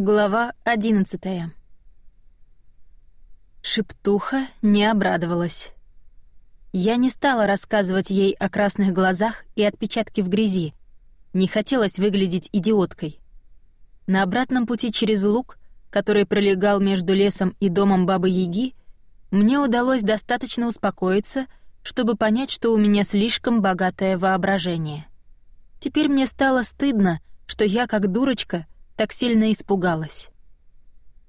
Глава одиннадцатая. Шептуха не обрадовалась. Я не стала рассказывать ей о красных глазах и отпечатке в грязи. Не хотелось выглядеть идиоткой. На обратном пути через луг, который пролегал между лесом и домом Бабы-Яги, мне удалось достаточно успокоиться, чтобы понять, что у меня слишком богатое воображение. Теперь мне стало стыдно, что я, как дурочка, — так сильно испугалась.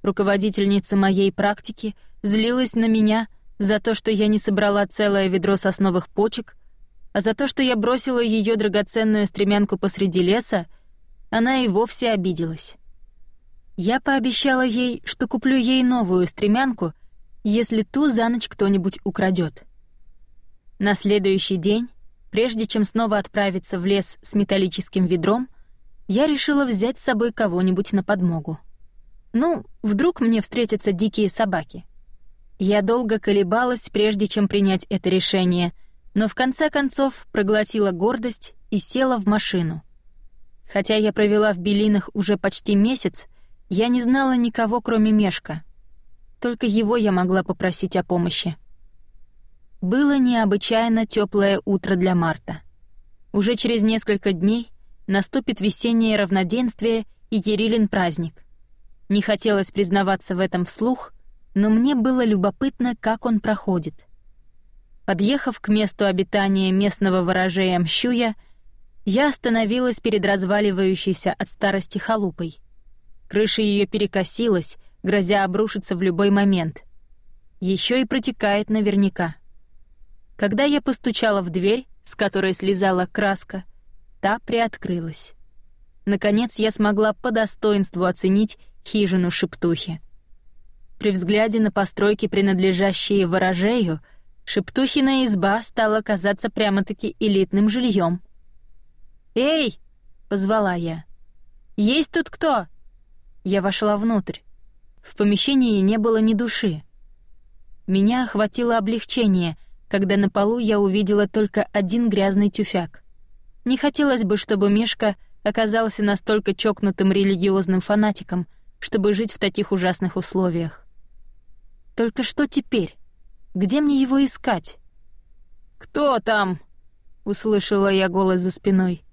Руководительница моей практики злилась на меня за то, что я не собрала целое ведро сосновых почек, а за то, что я бросила ее драгоценную стремянку посреди леса, она и вовсе обиделась. Я пообещала ей, что куплю ей новую стремянку, если ту за ночь кто-нибудь украдет. На следующий день, прежде чем снова отправиться в лес с металлическим ведром, я решила взять с собой кого-нибудь на подмогу. Ну, вдруг мне встретятся дикие собаки. Я долго колебалась, прежде чем принять это решение, но в конце концов проглотила гордость и села в машину. Хотя я провела в Белинах уже почти месяц, я не знала никого, кроме Мешка. Только его я могла попросить о помощи. Было необычайно теплое утро для Марта. Уже через несколько дней наступит весеннее равноденствие и Ерилин праздник. Не хотелось признаваться в этом вслух, но мне было любопытно, как он проходит. Подъехав к месту обитания местного ворожея Мщуя, я остановилась перед разваливающейся от старости халупой. Крыша ее перекосилась, грозя обрушиться в любой момент. Еще и протекает наверняка. Когда я постучала в дверь, с которой слезала краска, Та приоткрылась. Наконец я смогла по достоинству оценить хижину шептухи. При взгляде на постройки, принадлежащие ворожею, шептухина изба стала казаться прямо-таки элитным жильем. «Эй!» — позвала я. «Есть тут кто?» Я вошла внутрь. В помещении не было ни души. Меня охватило облегчение, когда на полу я увидела только один грязный тюфяк. Не хотелось бы, чтобы Мешка оказался настолько чокнутым религиозным фанатиком, чтобы жить в таких ужасных условиях. Только что теперь? Где мне его искать? «Кто там?» — услышала я голос за спиной.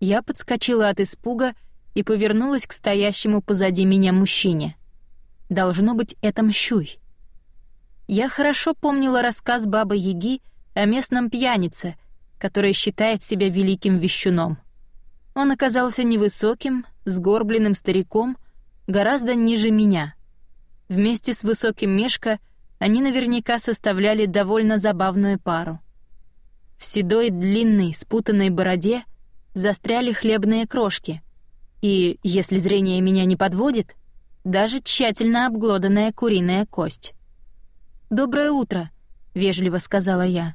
Я подскочила от испуга и повернулась к стоящему позади меня мужчине. Должно быть, это Мщуй. Я хорошо помнила рассказ Бабы Яги о местном пьянице, который считает себя великим вещуном. Он оказался невысоким, сгорбленным стариком, гораздо ниже меня. Вместе с высоким Мешка они наверняка составляли довольно забавную пару. В седой, длинной, спутанной бороде застряли хлебные крошки, и, если зрение меня не подводит, даже тщательно обглоданная куриная кость. «Доброе утро», — вежливо сказала я.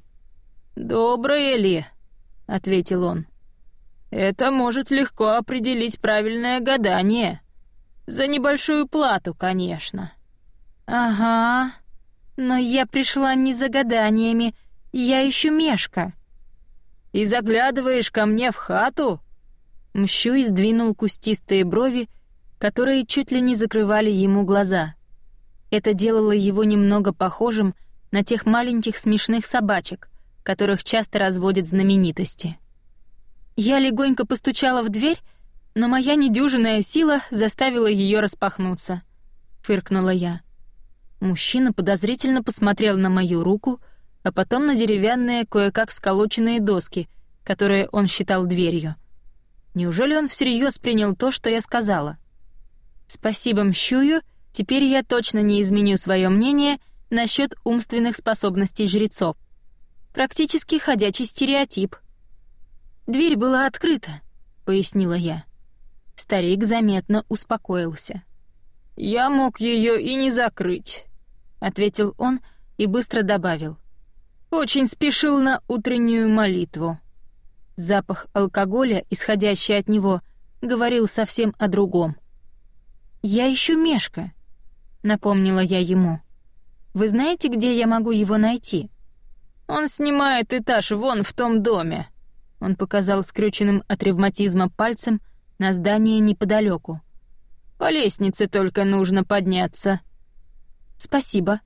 «Доброе ли?» — ответил он. «Это может легко определить правильное гадание. За небольшую плату, конечно». «Ага, но я пришла не за гаданиями, я ищу Мешка». «И заглядываешь ко мне в хату?» Мщуй сдвинул кустистые брови, которые чуть ли не закрывали ему глаза. Это делало его немного похожим на тех маленьких смешных собачек, которых часто разводят знаменитости. Я легонько постучала в дверь, но моя недюжинная сила заставила ее распахнуться. Фыркнула я. Мужчина подозрительно посмотрел на мою руку, а потом на деревянные, кое-как сколоченные доски, которые он считал дверью. Неужели он всерьез принял то, что я сказала? Спасибо мщую, теперь я точно не изменю свое мнение насчет умственных способностей жрецов. Практически ходячий стереотип. «Дверь была открыта», — пояснила я. Старик заметно успокоился. «Я мог ее и не закрыть», — ответил он и быстро добавил. «Очень спешил на утреннюю молитву». Запах алкоголя, исходящий от него, говорил совсем о другом. «Я ищу Мешка», — напомнила я ему. «Вы знаете, где я могу его найти?» Он снимает этаж вон в том доме». Он показал скрюченным от ревматизма пальцем на здание неподалеку. По лестнице только нужно подняться». «Спасибо».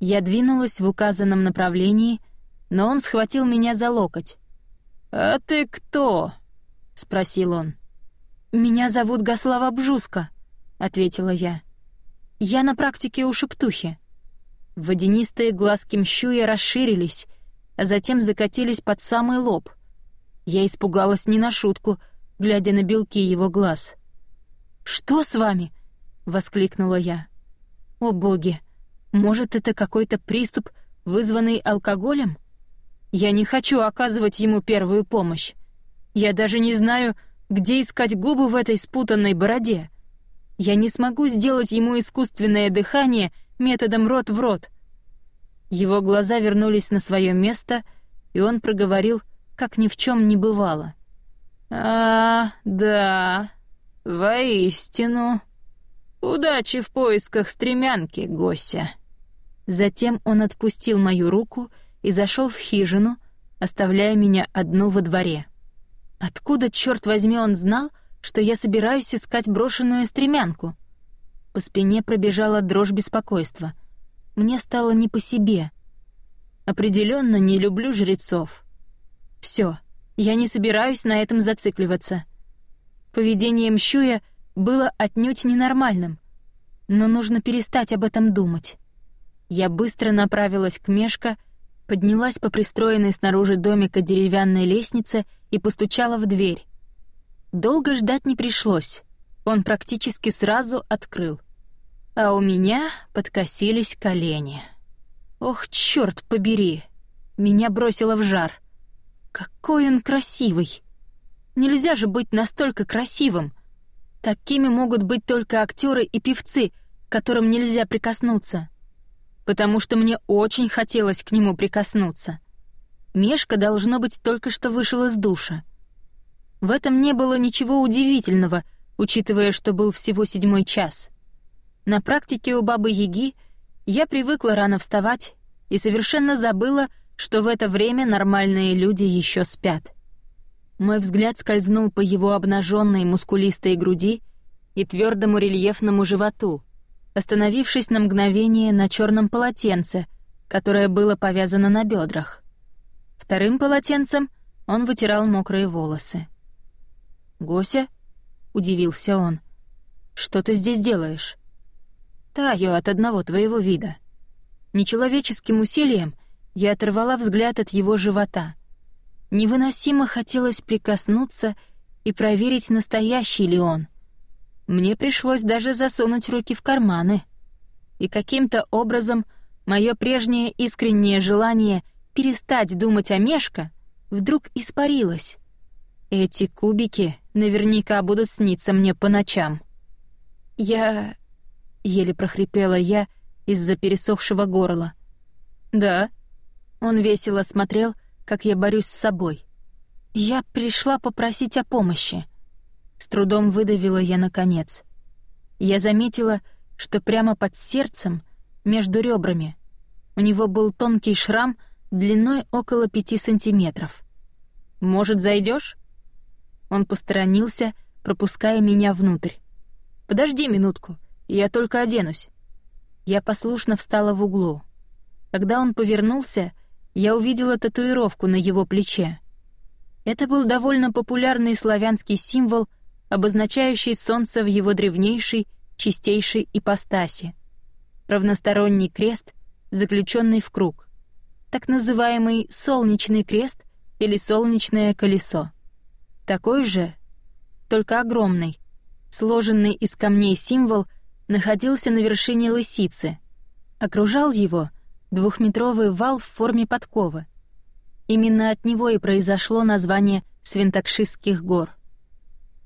Я двинулась в указанном направлении, но он схватил меня за локоть. «А ты кто?» — спросил он. «Меня зовут Гаслава Бжуска», — ответила я. «Я на практике у шептухи». Водянистые глазки мщуя расширились, а затем закатились под самый лоб. Я испугалась не на шутку, глядя на белки его глаз. «Что с вами?» — воскликнула я. «О боги! Может, это какой-то приступ, вызванный алкоголем? Я не хочу оказывать ему первую помощь. Я даже не знаю, где искать губы в этой спутанной бороде. Я не смогу сделать ему искусственное дыхание методом рот в рот». Его глаза вернулись на свое место, и он проговорил, как ни в чем не бывало. «А, да, воистину. Удачи в поисках стремянки, Гося». Затем он отпустил мою руку и зашел в хижину, оставляя меня одну во дворе. Откуда, черт возьми, он знал, что я собираюсь искать брошенную стремянку? По спине пробежала дрожь беспокойства. Мне стало не по себе. Определенно не люблю жрецов. Все, я не собираюсь на этом зацикливаться. Поведение Мщуя было отнюдь ненормальным, но нужно перестать об этом думать. Я быстро направилась к Мешка, поднялась по пристроенной снаружи домика деревянной лестнице и постучала в дверь. Долго ждать не пришлось. Он практически сразу открыл. А у меня подкосились колени. Ох, черт побери! Меня бросило в жар. Какой он красивый! Нельзя же быть настолько красивым. Такими могут быть только актеры и певцы, которым нельзя прикоснуться потому что мне очень хотелось к нему прикоснуться. Мешка, должно быть, только что вышел из душа. В этом не было ничего удивительного, учитывая, что был всего седьмой час. На практике у бабы Яги я привыкла рано вставать и совершенно забыла, что в это время нормальные люди еще спят. Мой взгляд скользнул по его обнаженной мускулистой груди и твердому рельефному животу — остановившись на мгновение на черном полотенце, которое было повязано на бедрах. Вторым полотенцем он вытирал мокрые волосы. «Гося?» — удивился он. «Что ты здесь делаешь?» «Таю от одного твоего вида». Нечеловеческим усилием я оторвала взгляд от его живота. Невыносимо хотелось прикоснуться и проверить, настоящий ли он — мне пришлось даже засунуть руки в карманы. И каким-то образом мое прежнее искреннее желание перестать думать о Мешка вдруг испарилось. Эти кубики наверняка будут сниться мне по ночам. Я... еле прохрипела я из-за пересохшего горла. «Да». Он весело смотрел, как я борюсь с собой. «Я пришла попросить о помощи». С трудом выдавила я наконец. Я заметила, что прямо под сердцем, между ребрами, у него был тонкий шрам длиной около пяти сантиметров. «Может, зайдешь? Он посторонился, пропуская меня внутрь. «Подожди минутку, я только оденусь». Я послушно встала в углу. Когда он повернулся, я увидела татуировку на его плече. Это был довольно популярный славянский символ — обозначающий солнце в его древнейшей, чистейшей ипостаси. Равносторонний крест, заключенный в круг. Так называемый солнечный крест или солнечное колесо. Такой же, только огромный, сложенный из камней символ находился на вершине лысицы. Окружал его двухметровый вал в форме подковы. Именно от него и произошло название Свинтакшистских гор.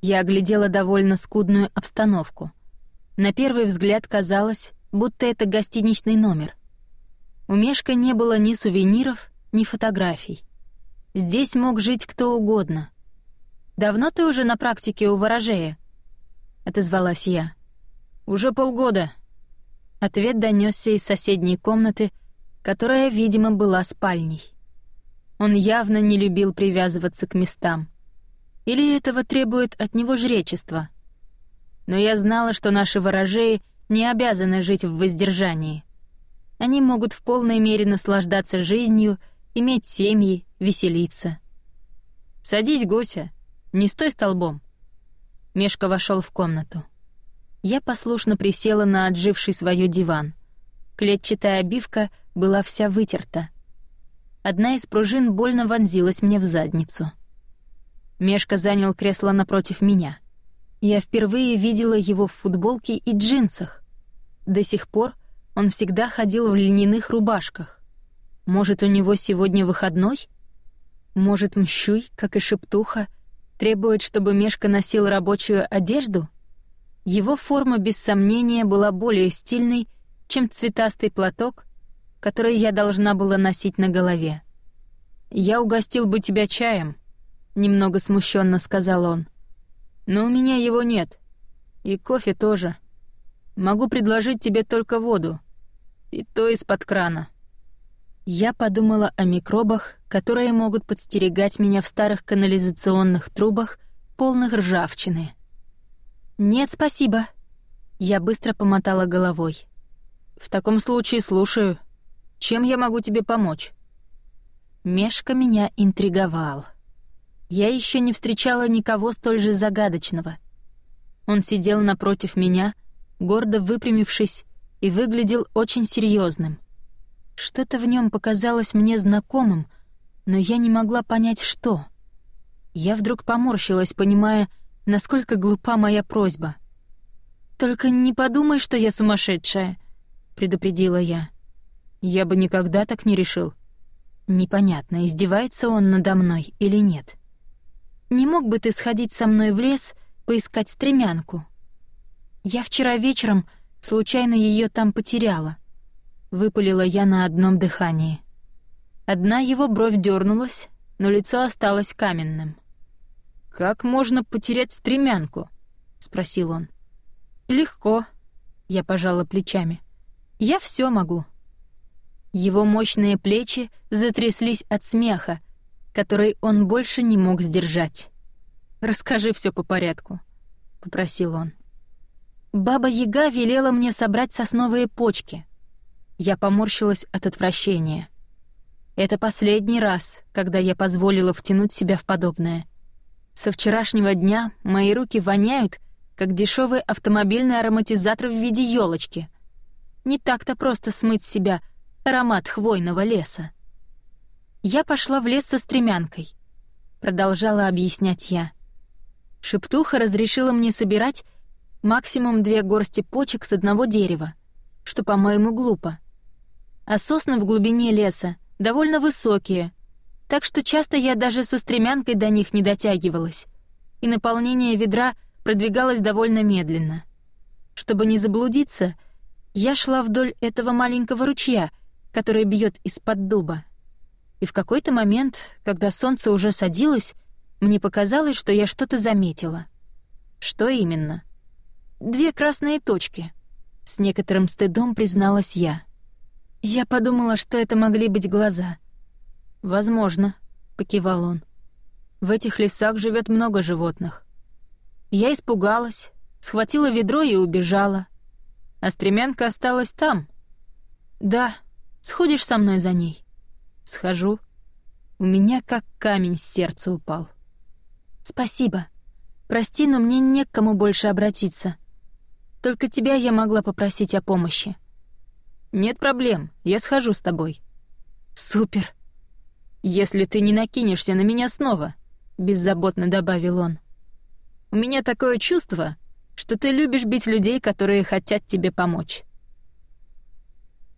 Я оглядела довольно скудную обстановку. На первый взгляд казалось, будто это гостиничный номер. У Мешка не было ни сувениров, ни фотографий. Здесь мог жить кто угодно. «Давно ты уже на практике у ворожея?» — отозвалась я. «Уже полгода». Ответ донесся из соседней комнаты, которая, видимо, была спальней. Он явно не любил привязываться к местам. Или этого требует от него жречество? Но я знала, что наши ворожеи не обязаны жить в воздержании. Они могут в полной мере наслаждаться жизнью, иметь семьи, веселиться. «Садись, Гося, не стой столбом». Мешка вошел в комнату. Я послушно присела на отживший свое диван. Клетчатая обивка была вся вытерта. Одна из пружин больно вонзилась мне в задницу. Мешка занял кресло напротив меня. Я впервые видела его в футболке и джинсах. До сих пор он всегда ходил в льняных рубашках. Может, у него сегодня выходной? Может, Мщуй, как и Шептуха, требует, чтобы Мешка носил рабочую одежду? Его форма, без сомнения, была более стильной, чем цветастый платок, который я должна была носить на голове. «Я угостил бы тебя чаем», — немного смущенно сказал он. «Но у меня его нет. И кофе тоже. Могу предложить тебе только воду. И то из-под крана». Я подумала о микробах, которые могут подстерегать меня в старых канализационных трубах, полных ржавчины. «Нет, спасибо». Я быстро помотала головой. «В таком случае слушаю. Чем я могу тебе помочь?» Мешка меня интриговал. Я еще не встречала никого столь же загадочного. Он сидел напротив меня, гордо выпрямившись, и выглядел очень серьезным. Что-то в нем показалось мне знакомым, но я не могла понять, что. Я вдруг поморщилась, понимая, насколько глупа моя просьба. «Только не подумай, что я сумасшедшая», — предупредила я. «Я бы никогда так не решил». Непонятно, издевается он надо мной или нет. «Не мог бы ты сходить со мной в лес, поискать стремянку?» «Я вчера вечером случайно ее там потеряла выпалила я на одном дыхании. Одна его бровь дернулась, но лицо осталось каменным. «Как можно потерять стремянку?» — спросил он. «Легко», — я пожала плечами. «Я все могу». Его мощные плечи затряслись от смеха, который он больше не мог сдержать. «Расскажи все по порядку», — попросил он. «Баба Яга велела мне собрать сосновые почки», я поморщилась от отвращения. Это последний раз, когда я позволила втянуть себя в подобное. Со вчерашнего дня мои руки воняют, как дешевый автомобильный ароматизатор в виде елочки. Не так-то просто смыть с себя аромат хвойного леса. Я пошла в лес со стремянкой, продолжала объяснять я. Шептуха разрешила мне собирать максимум две горсти почек с одного дерева, что, по-моему, глупо а сосны в глубине леса довольно высокие, так что часто я даже со стремянкой до них не дотягивалась, и наполнение ведра продвигалось довольно медленно. Чтобы не заблудиться, я шла вдоль этого маленького ручья, который бьет из-под дуба. И в какой-то момент, когда солнце уже садилось, мне показалось, что я что-то заметила. Что именно? Две красные точки. С некоторым стыдом призналась я. Я подумала, что это могли быть глаза. «Возможно», — покивал он. «В этих лесах живет много животных». Я испугалась, схватила ведро и убежала. А стремянка осталась там. «Да, сходишь со мной за ней?» «Схожу». У меня как камень с сердца упал. «Спасибо. Прости, но мне не к кому больше обратиться. Только тебя я могла попросить о помощи». «Нет проблем, я схожу с тобой». «Супер!» «Если ты не накинешься на меня снова», — беззаботно добавил он. «У меня такое чувство, что ты любишь бить людей, которые хотят тебе помочь».